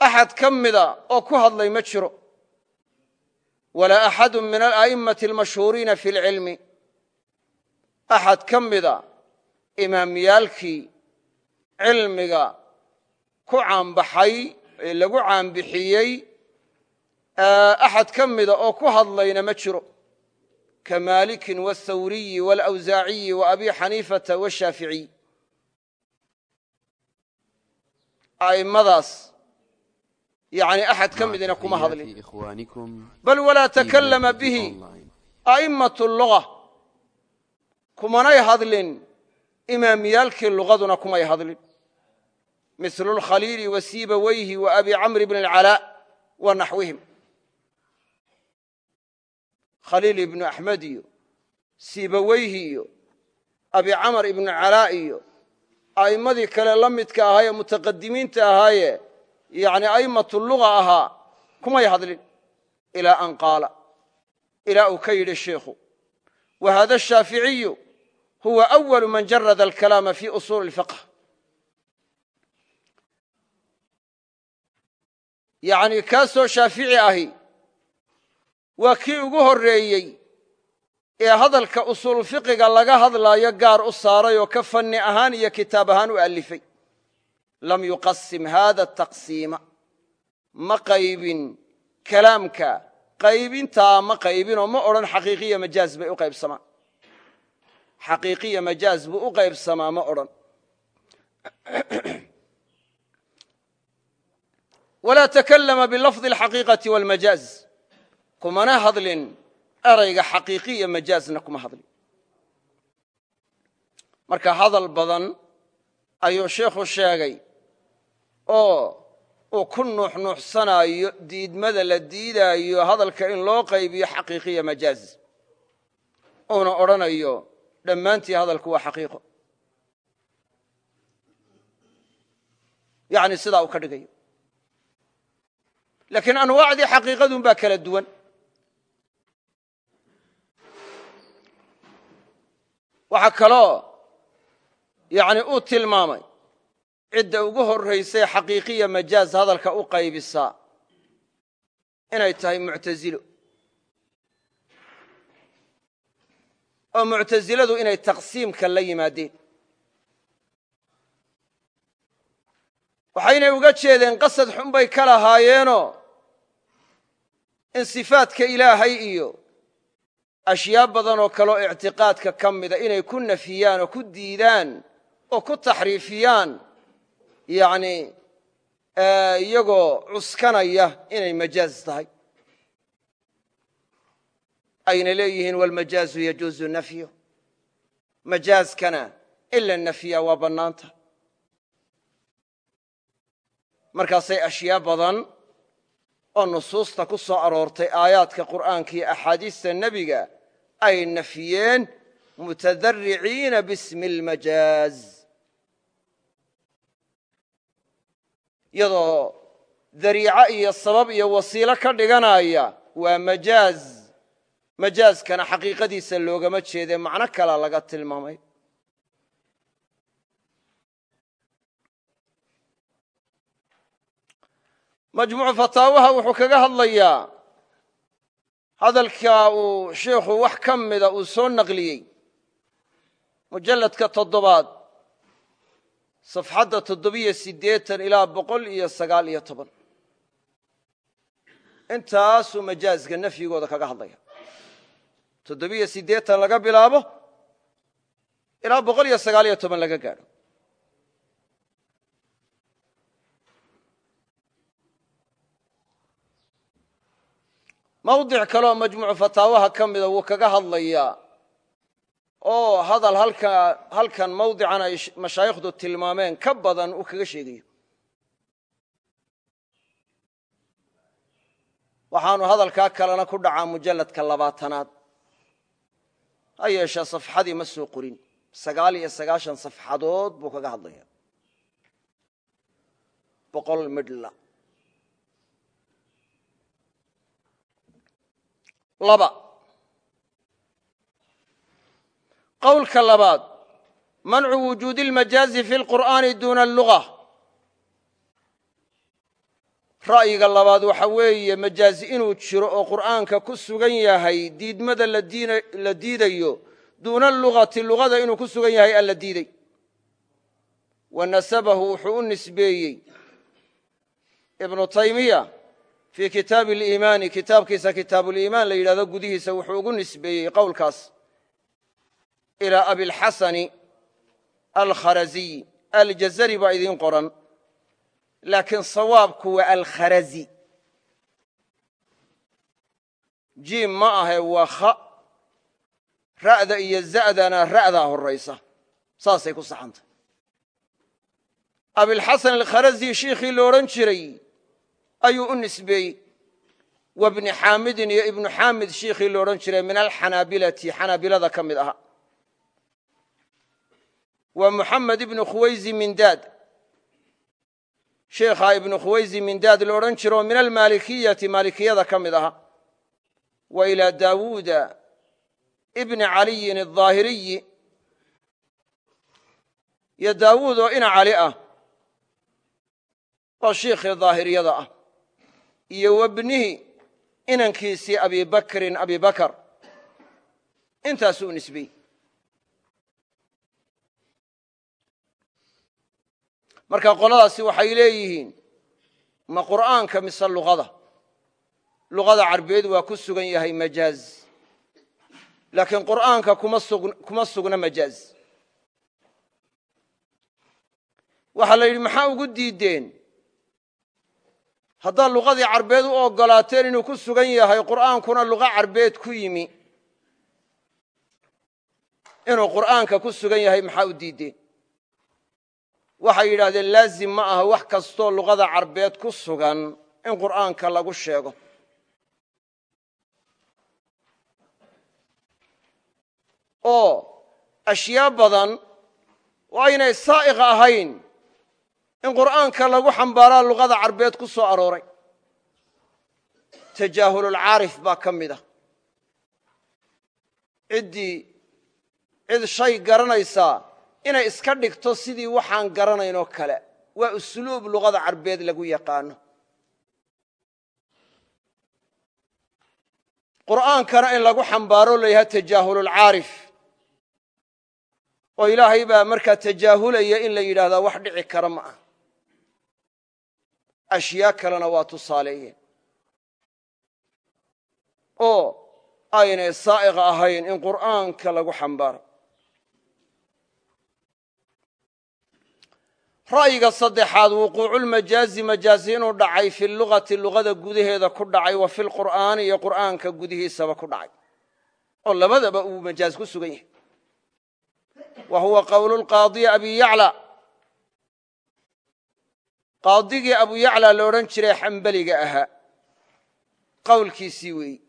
axad ka mida oo ku hadlay ma jiro. Walaa axadu axad ka mida imaamyaalkii cilmiga ku caanbaxay ee lagu caanbixiyey axad ka mida oo ku hadlayna ma jiro. Ka maalikin wاthawriyi wاlawsaaciyi wa abi xaniifata washaaficiy a'immadaas yani axad ka midina kuma hadlin. Bal walaa takallama bihi a'immat luga kumanay hadlin imaamiyaalkii lugaduna kumay hadlin. Mithlu lkhaliili wa siibawayhi wa abi camr bn اlcalaa wa naxwihim. Khaliil ibnu axmed iyo siibaweyhi iyo abi camar ibnu calaa iyo a'immadii kale la midka ahaayee mutaqadimiinta ahaaye yani a'immatu luga ahaa kumay hadlin. Ilaa an qaala ilaa uu ka yidhi sheikhu wa hada shaaficiyu huwa awalu man jarada alkalaama fi usuuli اlfiqh yani kaasoo shaafici ahi waa kii ugu horreeyey ee hadalka usuul fiqiga laga hadlaayo gaar u saaray oo ka fanni ahaan iyo kitaab ahaan u alifay lam yuqasim hada taqsiima ma qaybin kalaamka qaybintaa ma qaybinoo ma odhan xaqiiqiya majaaz bay u xaqiiqiya majaaz buu u qaybsamaa ma odhan. Walaa takallama bilafdi alxaqiiqati walmajaaz. Kumana hadlin erayga xaqiiqiya majaazna kuma hadlin. Marka hadal badan ayuu sheikhu sheegay oo uu ku nuuxnuuxsanaayo diidmada la diidaayo hadalka in loo qaybiyo xaqiiqiya majaaz. Uuna odhanayo dhammaantii hadalku waa xaqiiqo. Yani sidaa uu ka dhigayo. Laakiin anwaacdii xaqiiqadun baa kala duwan. Waxaa kaloo yani uu tilmaamay cidda ugu horraysay xaqiiqiya majaaz hadalka u qaybisaa inay tahay muctazilo oo muctasiladu inay taqsiimka la yimaadeen. Waxaynay uga jeedeen qasad xun bay ka lahaayeenoo in sifaadka ilaahay iyo ashyaa badan oo kaleoo ictiqaadka ka mida inay ku nafiyaan oo ku diidaan oo ku taxriifiyaan yacni iyagoo cuskanaya inay majaaz tahay ayna leeyihiin walmajaazu yajuuzu nafyu majaazkana in la nafiyaa waa bannaanta markaasay ashyaa badan oo nusuusta ku soo aroortay aayaadka qur'aanka iyo axaadiista nebiga ay nafiyeen mutadarriciina bismi almajaaz iyadoo dariico iyo sabab iyo wasiilo ka dhiganaya waa majaaz majaazkana xaqiiqadiisa loogama jeede macno kala laga tilmaamay. Majmuucu fataawaha wuxuu kaga hadlayaa hadalka uu sheikhu wax ka mida uu soo naqliyey. Mujalladka toddobaad safxadda toddobiyo siddeetan ilaa boqol iyo sagaal iyo toban. Intaasuu majaazka nafyigooda kaga hadlaya toddobiyo siddeetan laga bilaabo ilaa boqol iyo sagaal iyo toban laga gaadho. Mawdic kaleoo majmuucu fataawaha ka mida wuu kaga hadlayaa oo hadal halkan mawdican ay mashaayikhdu tilmaameen ka badan uu kaga sheegayo. Waxaanu hadalkaa kalena ku dhacaa mujalladka labaatanaad ha yeeshee safxadii ma soo qorin. Sagaal iyo sagaashan safxadood buu kaga hadlaya boqol midhla laba. Qowlka labaad. Mancu wujuudi اlmajaazi fi اlqur'aani duuna alluga ra'yiga labaad waxa weeye majaazi inuu jiro oo qur'aanka ku sugan yahay diidmada la diidayo duuna lugati lugada inuu ku sugan yahay alla diiday. Wa nasabahu wuxuu u nisbeeyey. Ibnu taymiya fii kitaabi aliimaani kitaabkiisa kitaabuliimaan la yidhahdo gudihiisa wuxuu ugu nisbeeyey qowlkaas. Ilaa abilxasani alkharaziy aljazari baa idiin qoran laakiin sawaabku waa alkharazi jiim ma ahe waa kha ra'da iyo za'dana ra'daa horaysa saasay ku saxantay abilxasan alkharazi shiikhii lo odhan jiray ayuu u nisbeeyey wa bni xaamidin iyo ibnu xaamid shiikhii lo odhan jiray min alxanaabilati xanaabilada ka mid aha wa muxamed ibnu khuwayzi mindaad sheikhaa ibnu khuwayzi mindaad la odhan jiro min almaalikiyati maalikiyada ka mid aha. Wa ilaa daawuuda ibni caliyin aldaahiriyi iyo daawuud oo ina cali ah oo shiikhii daahiriyada ah. Iyo wabnihi inankiisii abi bakrin abi bakar. Intaasuu nisbiyey marka qoladaasi waxay leeyihiin ma qur'aanka mise luqada? Luqada carbeed waa ku sugan yahay majaaz. Laakiin qur'aanka kuma sugna majaaz. Waxaa la yidhi maxaa ugu diideen haddaad luqadii carbeed u oggolaateen inuu ku sugan yahay qur'aankuna luqa carbeed ku yimi. Inuu qur'aanka ku sugan yahay maxaa u diideen waxay yidhaahdeen laazim ma aha wax kastoo luqada carbeed ku sugan in qur'aanka lagu sheego. Oo ashyaa badan oo aynay saa'iq ahayn in qur'aanka lagu xambaaraa luqada carbeed ku soo arooray. Tajaahululcaarif baa ka mid ah. Ciddii cid shay garanaysaa inay iska dhigto sidii waxaan garanaynoo kale. Waa usluub luqada carbeed lagu yaqaano. Qur'aankana in lagu xambaaro la yaha tajaahululcaarif oo ilaahay baa markaa tajaahulaya in la yidhaahdaa wax dhici kara ma ah. Kalena waa tusaaleeyeen oo aynay saa'iqa ahayn in qur'aanka lagu xambaaro ra'yiga saddexaad wuquuculmajaazi majaazi inuu dhacay fi lugati luqada gudaheeda ku dhacay wa fi lqur'aani iyo qur'aanka gudihiisaba ku dhacay. Oo labadaba uu majaaz ku sugan yahay. Wa huwa qowlu lqaadiyi abi yacla. Qaadigii abu yacla la odhan jiray xambeliga ahaa. Qowlkiisii weeyi.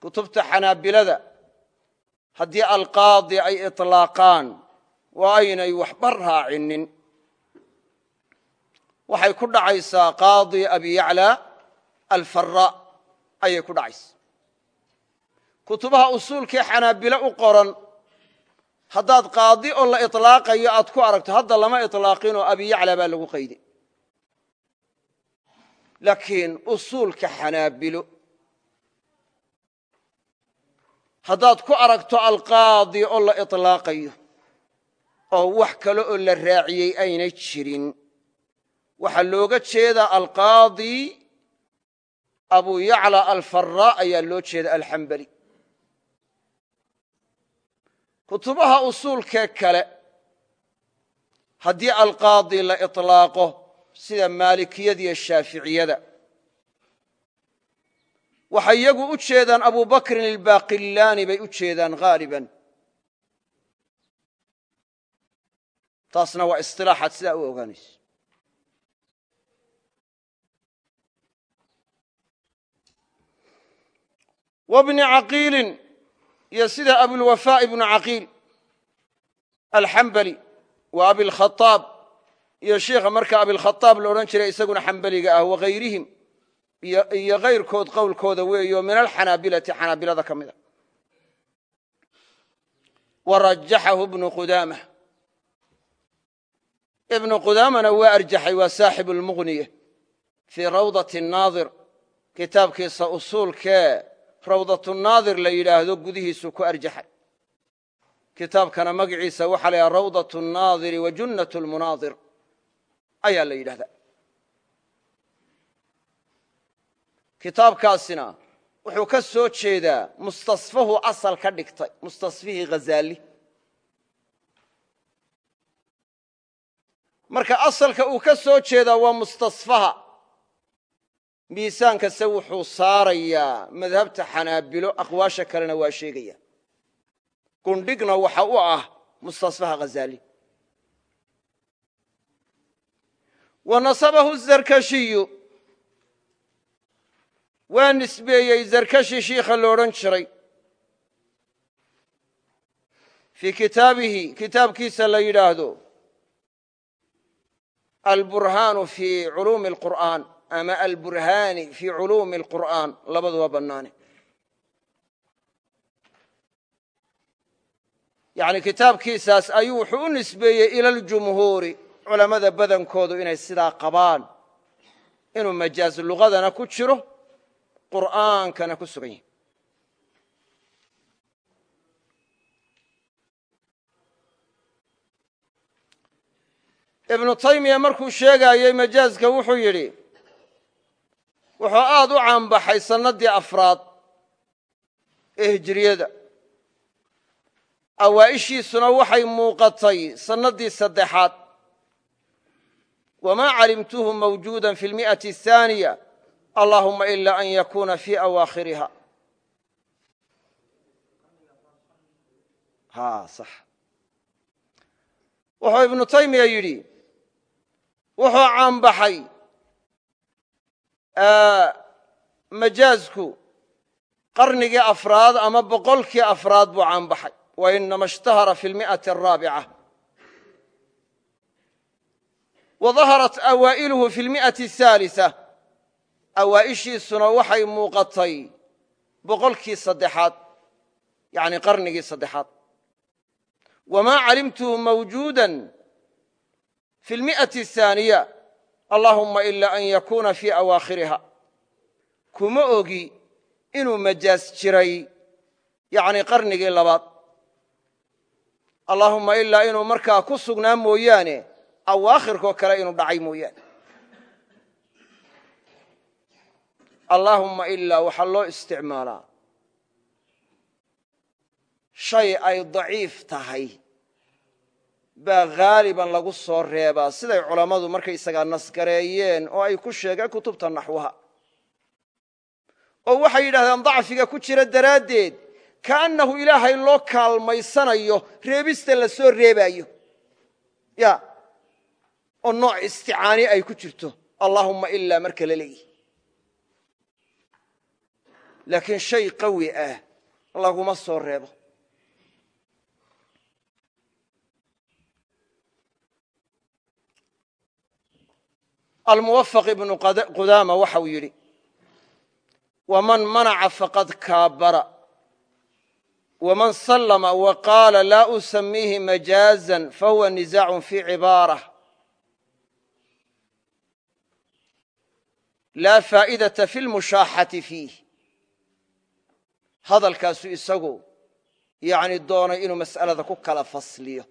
Kutubta xanaabilada haddii ay waa aynay waxba raacinin. Waxay ku dhacaysaa qaadi abiyacla alfara ayay ku dhacaysaa kutubaha usuulkee xanaabile u qoran haddaad qaadi oo la ilaaqayo aad ku aragto hadda lama ilaaqin oo abiyacla baa lagu qayday laakiin usuulka xanaabilo haddaad ku aragto alqaadi oo la ilaaqayo oo wax kale oo la raaciyey aynay jirin. Waxaa looga jeedaa alqaadi abu yacla alfara ayaa loo jeeda alxambali kutubaha usuulkee kale haddii alqaadi la iطlaaqo sida maalikiyada iyo shaaficiyada waxay iyagu u jeedaan abu bakrin ilbaqillaani bay u jeedaan haaliban taasna waa isilaaxaad sidaa u ogaanayso wabni caqiilin iyo sida abulwafaa ibnu caqiil alxambali wa abilkhaaab iyo sheikha markaa abilkhaaab la odhan jiray isaguna xambeliga ah wagayrihim iyo kayrkood qowlkooda weeyo min alxanaabilati xanaabilada ka mida wa rajaxahu ibnu qudaamah ibnu qudaamana waa arjaxay waa saaxibu lmughniya fii rawdati naadir kitaabkiisa usuulkee rawdatunaadir la yidhaahdo gudihiisu ku arjaxay. Kitaabkana magaciisa waxaa la yidhaha rawdat nnaadiri wa junnat lmunaadir ayaa la yidhahdaa. Kitaabkaasina wuxuu ka soo jeedaa mustasfahu asal ka dhigtay mustasfihii ghazaali marka asalka uu ka soo jeedaa waa mustasfaha. Miisaankase wuxuu saarayaa madhabta xanaabilo aqwaasha kalena waa sheegaya. Gundhigna waxa u ah mustasfaha ghazaali wa nasabahu zarkashiyu. Waa nisbeeyey zarkashi shiikha lo odhan jiray. Fii kitaabihi kitaabkiisa alburhaanu fi culuumi alqur'aan ama alburhaani fii culuumi alqur'aan labaduba bannaane yacni kitaabkiisaas ayuu wuxuu u nisbeeyey ila aljumhuuri culammada badankoodu inay sidaa qabaan inuu majaaz lugadana ku jiro qur'aankana ku sugan yahay ibnu taymiya markuu sheegaayey majaazka wuxuu yidhi wuxuu aad u caanbaxay sannaddii afraad ee hijiriyada awaa'ishiisuna waxay muuqatay sannaddii saddexaad. Wamaa calimtuhu mawjuuda fi lmi'ati ahaaniya allahuma ila an yakuuna fii awaakhiriha wuxuu ibnu taymiya yidhi wuxuu caanbaxay majaazku qarnigii afraad ama boqolkii afraad buu caanbaxay. Wa inama ishtahara fi lmi'ati araabica wa daharat awaa'iluhu fi lmi'ati ahaalisa awaa'ishiisuna waxay muuqatay boqolkii saddexaad yacni qarnigii saddexaad. Wamaa calimtuhu mawjuudan fi lmi'ati ahaaniya allahuma ila an yakuuna fii awaakhiriha kuma ogi inuu majaas jiray yacni qarnigii labaad allaahumma ilaa inuu markaa ku sugnaa mooyaane awaakhirkoo kale inuu dhacay mooyaane allaahumma ilaa waxaa loo isticmaalaa shay ay daciif tahay baa haaliban lagu soo reebaa. Siday culammadu markaysagaa nasgareeyeen oo ay ku sheegeen kutubta naxwaha. Oo waxay yidhahdeen dacfiga ku jira daraaddeed kaannahu ilaahay loo kaalmaysanayo reebista la soo reebaayo. Ya oo nooc isticaani ay ku jirto. Allaahumma ilaa marka la leeyihi laakiin shay qawi ah laguma soo reebo almuwafaq ibnu qudaama waxau yidhi waman manaca faqad kaabara waman sallama wa qaala laa usamiihi majaazan fahuwa nizaacun fii cibaarah. Laa faa'idata fi lmushaaxati fiih. Hadalkaasu isagu yani doonay inuu mas'alada ku kala fasliyo.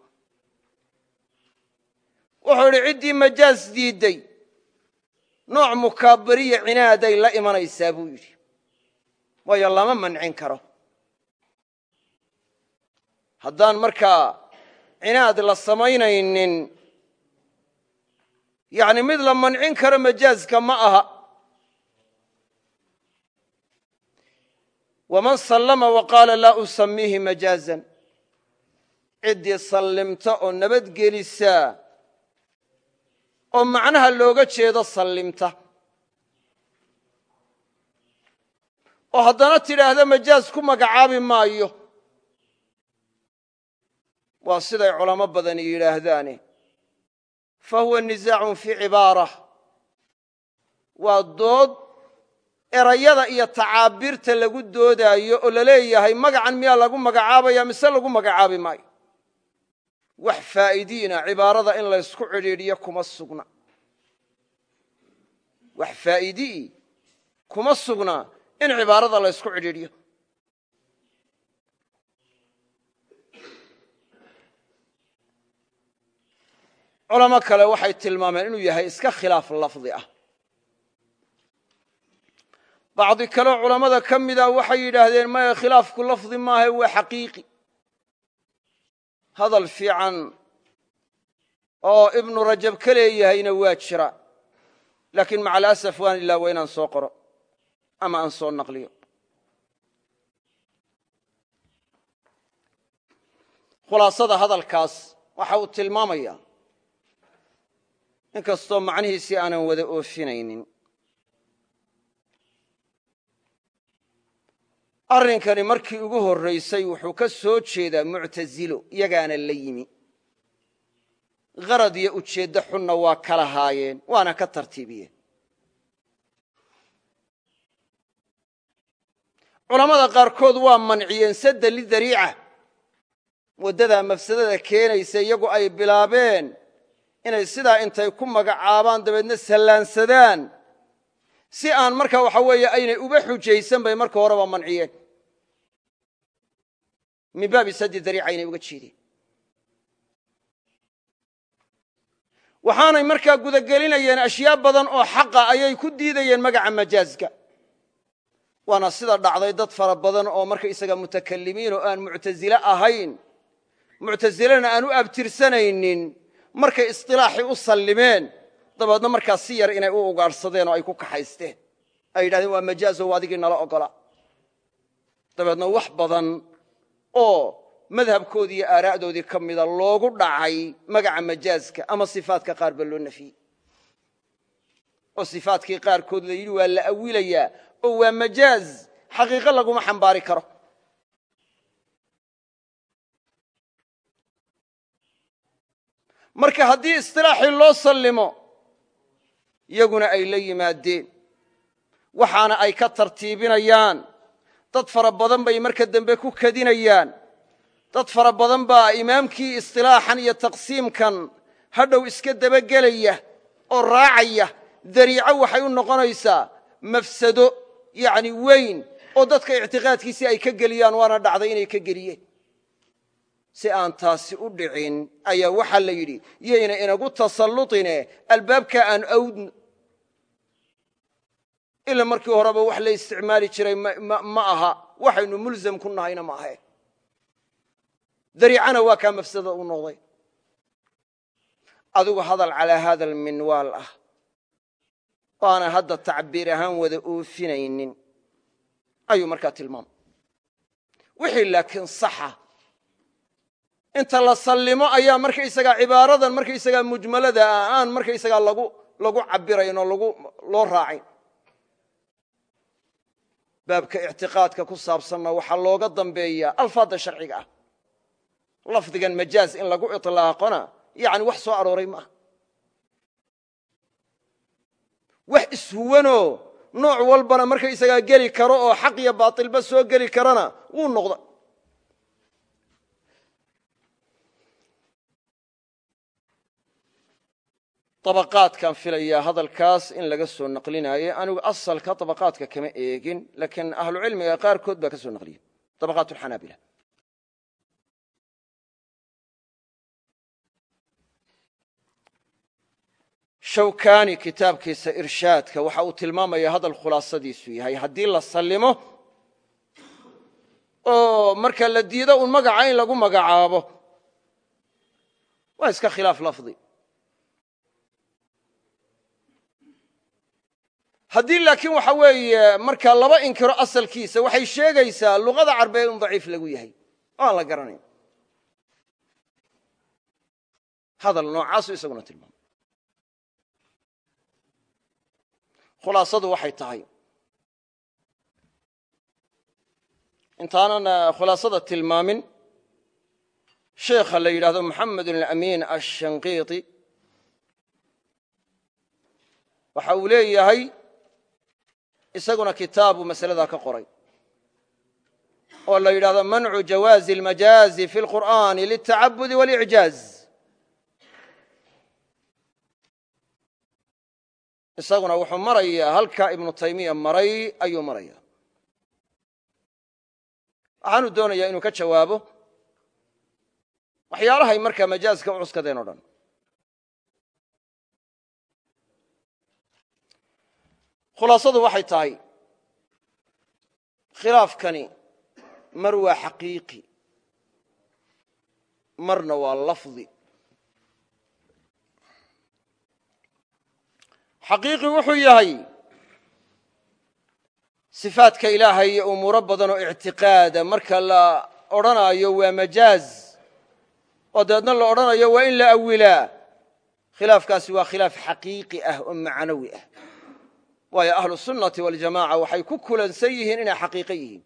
Wuxuu idhi ciddii majaaz diidday nooc mukaabariya cinaaday la imanaysaa buu yidhi. Waayo lama mancin karo. Haddaan markaa cinaad la samaynaynin yani mid la mancin karo majaazka ma aha. Waman sallama wa qaala laa usamiihi majaazan ciddii sallimta oo nabadgelisaa oo macnaha looga jeedo sallimta. oo haddana tidhaahda majaaz ku magacaabi maayo. Waa siday culamo badani yidhaahdaane. Fa huwa nizaacun fii cibaarah. Waa dood erayada iyo tacaabiirta lagu doodaayo oo la leeyahay magacan miyaa lagu magacaabaya mise lagu magacaabi maayo wax faa'iidiina cibaarada in laysku cidhiidhiyo kuma sugna. Wax faa'iidii kuma sugna in cibaarada laysku cidhiidhiyo. Culamo kale waxay tilmaameen inuu yahay iska khilaaf lafdi ah. Bacdi kaleo culammada ka mida waxay yidhaahdeen maya khilaafku lafdi maaha waa xaqiiqi hadal fiican oo ibnu rajab ka leeyahayna waa jira. Laakiin maca alasaf waan ilaa waa inaan soo qoro ama aan soo naqliyo. Khulaasada hadalkaas waxa uu tilmaamaya in kastoo macnihiisii aanan wada oofinaynin arrinkani markii ugu horraysay wuxuu ka soo jeedaa muctasilo iyagaana la yimi. Gharad iyo ujeeddo xunna waa kala haayeen waana ka tartiibiyeen. Culammada qaarkood waa manciyeen sadda lidariica. Waddadaa mafsadada keenaysa iyagu ay bilaabeen inay sidaa intay ku magacaabaan dabeedna sallaansadaan. Si aan marka waxa weeye aynay uba xujaysan bay marka horeba manciyeen min baabi saddi dariica aynay uga jeedeen waxaanay markaa gudagelinayeen ashyaa badan oo xaqa ayay ku diidayeen magaca majaazka waana sida dhacday dad fara badan oo markaysaga mutakalimiin oo aan muctasile ahayn muctasilena aan u abtirsanaynin markay isطilaaxii u sallimeen dabeedna markaa si yar inay u ugaadhsadeen oo ay ku kaxaysteen ay yidhahdeen waa majaazo waa adigii nala ogola dabeedna wax badan oo madhabkoodii iyo aaraa'doodii ka mida loogu dhacay magaca majaazka ama sifaadka qaar loo nafiyey. oo sifaadkii qaarkood la yidhi waa la awilayaa oo waa majaaz xaqiiqo laguma xambaari karo. Marka haddii istilaaxii loo sallimo yaguna ay la yimaadeen waxaana ay ka tartiibinayaan dad fara badan bay marka dambe ku kadinayaan. Dad fara badan baa imaamkii istilaaxan iyo taqsiimkan hadhow iska dabagelaya oo raacaya. Dariico waxay u noqonaysaa mafsado yacni weyn oo dadka ictiqaadkiisii ay ka geliyaan waana dhacday inay ka geliyeen si aan taasi u dhicin ayaa waxaa la yidhi yayna inagu tasallutine albaabkaa aan awdno ila markii horeba wax la isticmaali jiray ma aha. Waxaynu mulzam ku nahayna ma ahe. Dariicana waa kaa mafsada u noqday. Adigu hadal calaa hada alminwaal ah. Oo hadda tacbiir ahaan wada oofinaynin. Ayuu markaa tilmaamay wixii laakiin saxa. Inta la sallimo ayaa markaysagaa cibaaradan markaysagaa mujmalada ah aan markaysagaa lagu cabirayn oo loo raacayn baabka ictiqaadka ku saabsanna waxaa looga dambeeyaa alfaadda sharciga ah. Lafdigan majaaz in lagu iطlaaqona yani wax soo arooray maaha wax ishuwanoo nooc walbana markaysagaa geli karo oo xaq iyo baatilba soo geli karana wuu noqda abaqaadkaan filayaa hadalkaas in laga soo naqlinaayo anigu asalka abaqaadka kama eegin laakiin ahlucilmiga qaarkood baa ka soo naqliye abaqaatxanaabila shawkani kitaabkiisa irshaadka waxa uu tilmaamaya hadal khulaasadiisu yahay. Haddii la sallimo oo marka la diido uun magaca in lagu magacaabo. Waa iska khilaaf lafdi. Haddii laakiin waxa weeye marka laba inkiro asalkiisa waxay sheegaysaa luqada carbeed in daciif lagu yahay. Oo aan la garanayn. Hadal noocaasu isaguna tilmaamay. Khulaasadu waxay tahay. Intaanan khulaasada tilmaamin sheekha la yidhahdo moxamed alamin ashanqiiti waxa uu leeyahay isaguna kitaabu masaladaa ka qoray oo la yidhahdo mancu jawaazi اlmajaazi fi اlqur'ani lلtacabudi wاlicjaaz isaguna wuxuu marayaa halkaa ibnu taymiya maray ayuu maraya waxaanu doonayaa inuu ka jawaabo waxyaalahay markaa majaaska u cuskadeen o dhan Khulaasadu waxay tahay khilaafkani mar waa xaqiiqi marna waa lafdi. Xaqiiqi wuxuu yahay sifaadka ilaahay iyo umuuro badan oo ictiqaada. Marka la odhanaayo waa majaaz oo la odhanayo waa in la awilaa. Khilaafkaasi waa khilaaf xaqiiqi ah oo macnawi ah waayo ahlu sunnati waljamaca waxay ku kulansan yihiin inay xaqiiqo yihiin.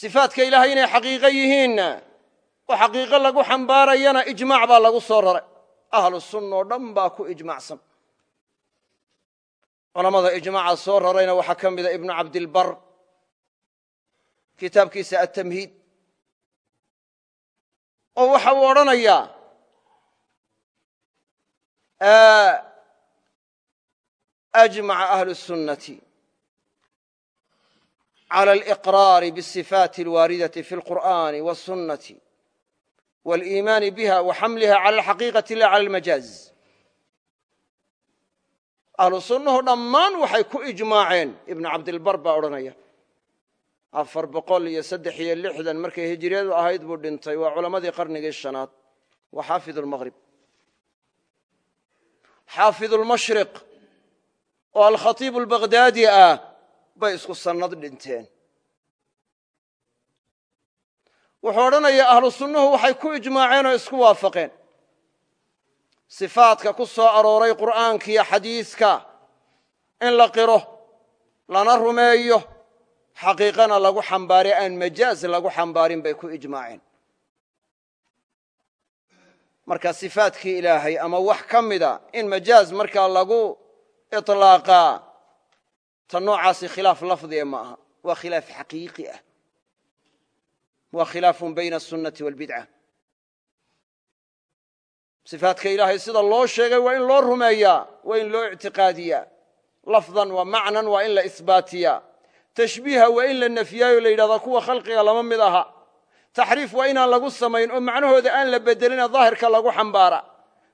Sifaadka ilaahay inay xaqiiqo yihiinna oo xaqiiqo lagu xambaarayana ijmaac baa lagu soo raray. Ahlu sunna oo dhan baa ku ijmacsan culamada ijmaaca soo rarayna waxaa ka mida ibnu cabdilbar kitaabkiisa atamhiid oo waxa uu odhanayaa ajmaca ahlu الsunnati calى اliqraari bالصifaati اlwaaridati fi اlqur'ani wالsunnati wاliimaani biha wa xamliha cala alxaqiiqati la cala almajaaz ahlu sunnahu dhammaan waxay ku ijmaaceen ibnu cabdilbar baa odhanaya afar boqol iyo saddex iyo lixdan markay hijiriyadu ahayd buu dhintay waa culammadii qarnigii shanaad waa xaafid lmaqrib xaafid lmashriq oo alkhatiib albagdaadi ah bay isku sannad dhinteen. Wuxuu odhanayaa ahlu sunnuhu waxay ku ijmaaceen oo isku waafaqeen. Sifaadka ku soo arooray qur'aanka iyo xadiiska in la qiro lana rumeeyo xaqiiqana lagu xambaaray aan majaaz lagu xambaarin bay ku ijmaaceen. Marka sifaadkii ilaahay ama wax ka mida in majaaz markaa lagu iطlaaqaa ta noocaasi khilaaf lafdiga ma aha. Waa khilaaf xaqiiqi ah. Waa khilaafun bayna asunati walbidca sifaadka ilaahay sida loo sheegay waa in loo rumeeyaa waa in loo ictiqaadiyaa. Lafdan wa macnan waa in la isbaatiyaa. Tashbiiha waa in la nefyaayo la yidhahdaa kuwa khalqiga lama mid aha. Taxriif waa inaan lagu samayn oo macnahooda aan la bedelina daahirka lagu xambaara.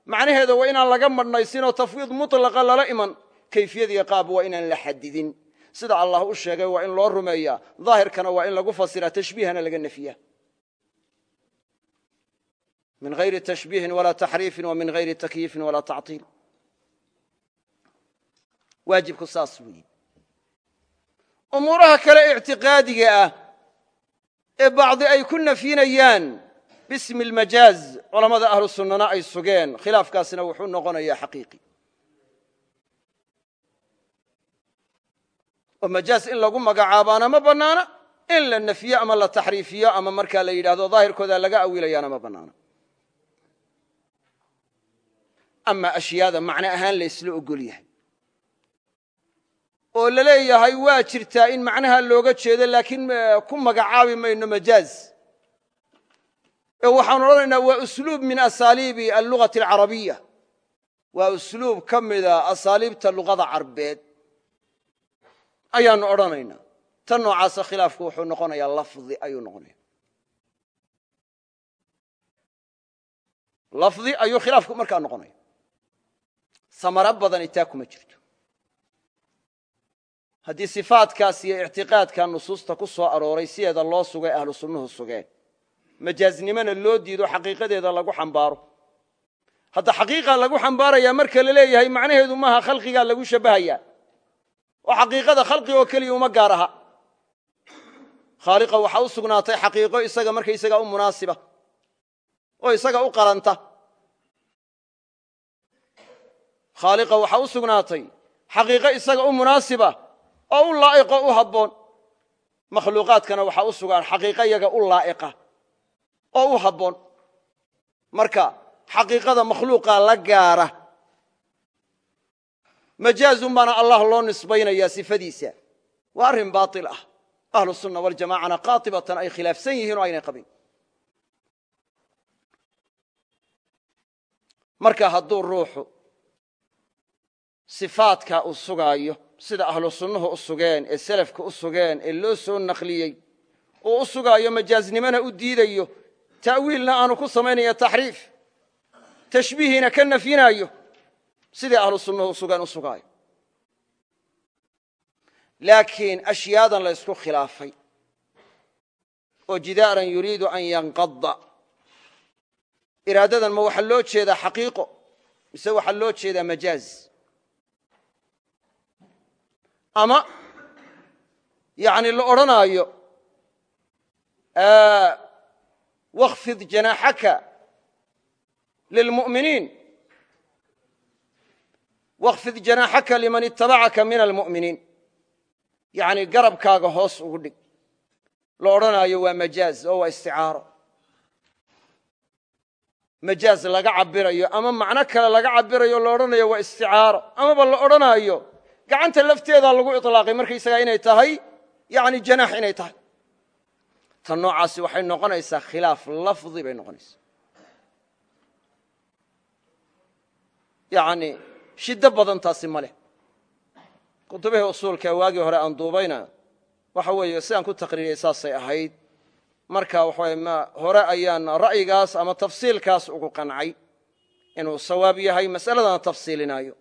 Macnaheeda waa inaan laga madhnaysinoo tafwiid mutlaqa lala iman kayfiyadiiyo qaab waa inaan la xadidin. Sida allah u sheegay waa in loo rumeeyaa. Daahirkana waa in lagu fasiraa tashbiihana laga nefiya min hayri tashbiihin walaa taxriifin wa hayri takyiifin walaa tactiil. Waajibku saas weeye. Umuuraha kale ictiqaadiga ah ee bacdi ay ku nafyinayaan bismi lmajaaz culammada ahlu ay sugeen. Khilaafkaasina wuxuu noqonayaa xaqiiqi oo majaaz in lagu magacaabaana ma bannaana in la nefyo ama la taxriifiyo ama markaa la yidhahdo daahirkooda laga awilayaana ma bannaana. Ama ashyaada macno ahaan la ysla ogol yahay. Oo la leeyahay waa jirtaa in macnaha looga jeedo laakiin ku magacaabi mayno majaaz. Ee waxaan odhanaynaa waa usluub min asaaliibi allugati alcarabiya. Waa usluub ka mida asaaliibta luqada carbeed ayaannu odhanaynaa. Tan noocaasa khilaafku wuxuu noqonayaa lafdi ayuu noqonaya lafdi ayuu khilaafku markaa noqonaya. Samaro badani taa kuma jirto. Haddii sifaadkaas iyo ictiqaadka nusuusta ku soo arooray sideeda loo sugay ahlu sunnuhu sugeen. Majaaznimona loo diido xaqiiqadeeda lagu xambaaro. Hadda xaqiiqa lagu xambaarayaa marka la leeyahay macnaheedu maaha khalqigaa lagu shabbahayaa oo xaqiiqada khalqi oo keliya uma gaar aha. Khaaliqa waxaa u xaqiiqo isaga markaysagaa u munaasiba oo isaga u qaranta. Khaaliqa waxaa u sugnaatay xaqiiqo isaga u munaasiba oo u laa'iqo u habboon. Makhluuqaadkana waxaa u sugaan xaqiiqo yaga u laa'iqa oo u habboon. Marka xaqiiqada makhluuqaa la gaara majaazun baana allah loo nisbaynayaa sifadiisa. Waa arrin baatil ah. Ahlu sunna waljamacana qaatibatan ay khilaafsan yihiin oo aynay qabin. Marka hadduu ruuxu sifaadka uu sugaayo sida ahlu sunnuhu u sugeen ee selafka u sugeen ee loo soo naqliyey uu u sugaayo majaaznimona u sidii ahlu sunnuhu sugeen u sugaayo laakiin ashyaadan la ysku khilaafay oo jidaaran yuriidu an yanqada iraadadan ma waxaa loo jeedaa xaqiiqo mise waxaa loo jeedaa majaaz? Ama yani la odhanaayo wakfid janaaxaka lilmu'miniin wakfid janaaxaka liman itabacaka min almu'miniin. Yani garabkaaga hoos ugu dhig. La odhanaayo waa majaaz oo waa isticaaro. Majaaz laga cabirayo ama macno kale laga cabirayo la odhanayo waa isticaaro. Amaba la odhanaayo gacanta lafteedaa lagu iطlaaqay markaysagaa inay tahay yani janaax inay tahay. Tan noocaasi waxay noqonaysaa khilaaf lafdi bay noqonaysaa shiddo badan taasi ma leh. Kutubihii usuulka waagii hore aan duubayna waxa weeye sidaan ku taqriiriyey saasay ahayd. Marka waxaw hore ayaan ra'yigaas ama tafsiilkaas ugu qancay inuu sawaab yahay mas'aladana tafsiilinaayo.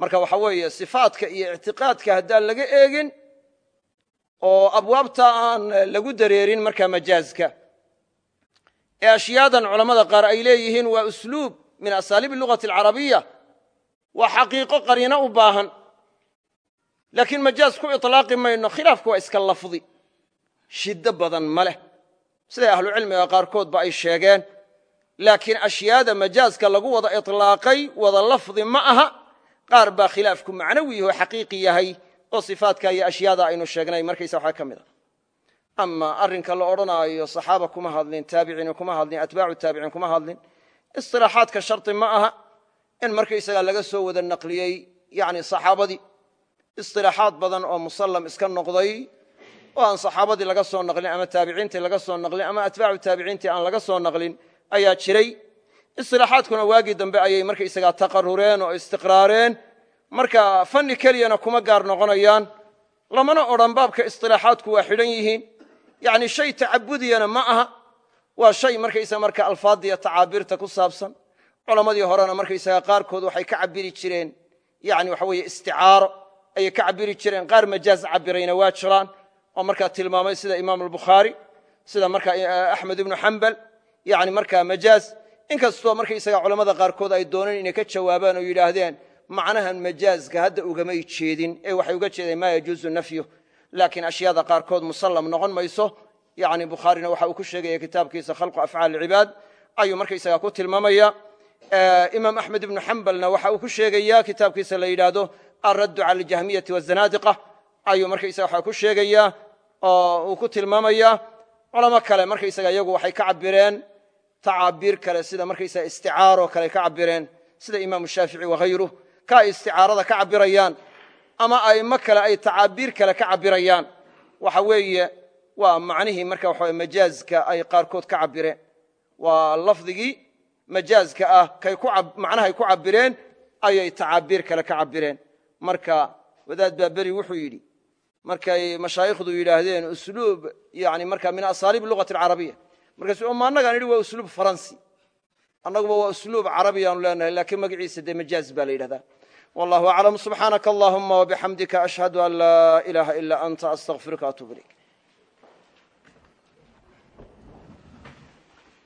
Marka waxa weeye sifaadka iyo ictiqaadka haddaan laga eegin oo abwaabta aan lagu dareerin markaa majaazka ee ashyaadan culammada qaar ay leeyihiin waa usluub min asaaliibi lugati alcarabiya waa xaqiiqo qariino u baahan. Laakiin majaaz ku iطlaaqi mayno khilaafku waa iska lafdi. Shiddo badan ma leh. Siday ahlucilmiga qaarkoodba ay sheegeen. Laakiin ashyaada majaazka lagu wada iطlaaqay wada lafdi ma aha. Qaar baa khilaafku macnawi oo xaqiiqi yahay oo sifaadka iyo ashyaada aynu sheegnay. Markaysa waxaa ka mid a. Ama arrinka la odhanaayo saxaaba kuma hadlin taabiciin kuma hadlin atbaacu taabiciin kuma hadlin. Isilaaxaadka shardi ma aha in markaysaga laga soo wada naqliyey yani saxaabadii isilaaxaad badan oo musallam iska noqday oo aan saxaabadii laga soo naqlin ama taabiciintii laga soo naqlin ama atbaacu taabiciintii aan laga soo naqlin ayaa jiray. Isilaaxaadkuna waagii dambe ayay markaysaga taqarureen oo istiqraareen. Marka fanni keliyana kuma gaar noqonayaan. Lamana odhan baabka isilaaxaadku waa xidhan yihiin. Yani shay tacabudiyana ma aha. Waa shay markaysa marka alfaadiya tacaabiirta ku saabsan culammadii horena markaysaga qaarkood waxay ka cabiri jireen yani waxa weye isticaaro ayay ka cabiri jireen qaar majaaz cabirayna waa jiraan oo markaa tilmaamay sida imaam albukhaari sida marka axmed ibnu xambal yani markaa majaaz. Inkastoo markaysaga culammada qaarkood ay dooneen inay ka jawaabaan oo yidhaahdeen macnahan majaazka hadda ugamay jeedin ee waxay uga jeedeen maa yajuuzu nafyu. Laakiin ashyaada qaarkood musallam noqon mayso. Yani bukhaarina waxa uu ku sheegaya kitaabkiisa khalqu afcaal cibaad ayuu markaysaga ku tilmaamaya imaam axmed ibnu xambalna waxa uu ku sheegaya kitaabkiisa la yidhaahdo alraddu cala aljahmiyati wazanaadiqa ayuu markaysaga waxa ku sheegaya oo uu ku tilmaamaya culamo kale markaysaga iyagu waxay ka cabireen tacaabiir kale sida markaysaga isticaaro kale ka cabireen sida imaamu shaafici wahayruh ka isticaarada ka cabirayaan ama aimo kale ay tacaabiir kale ka cabirayaan waxa weeye waa macnihii marka waxa majaazka ay qaarkood ka cabireen waa lafdigii majaazka ah kay macnahay ku cabireen ayay tacaabiir kale ka cabireen marka wadaad baa beri wuxuu yidhi markay mashaayikhdu yidhaahdeen usluub yani marka min asaaliib lugati alcarabiya. Markaasu ma annagaan idhi waa usluub faransi. Annaguba waa usluub carabiyaanu leenahay laakiin magaciisa dee majaaz baa la yidhahdaa. Wallahu aclam subxaanaka allahuma wabixamdika ashhadu an laa ilaaha ila anta astaqfiruka atuub ilayk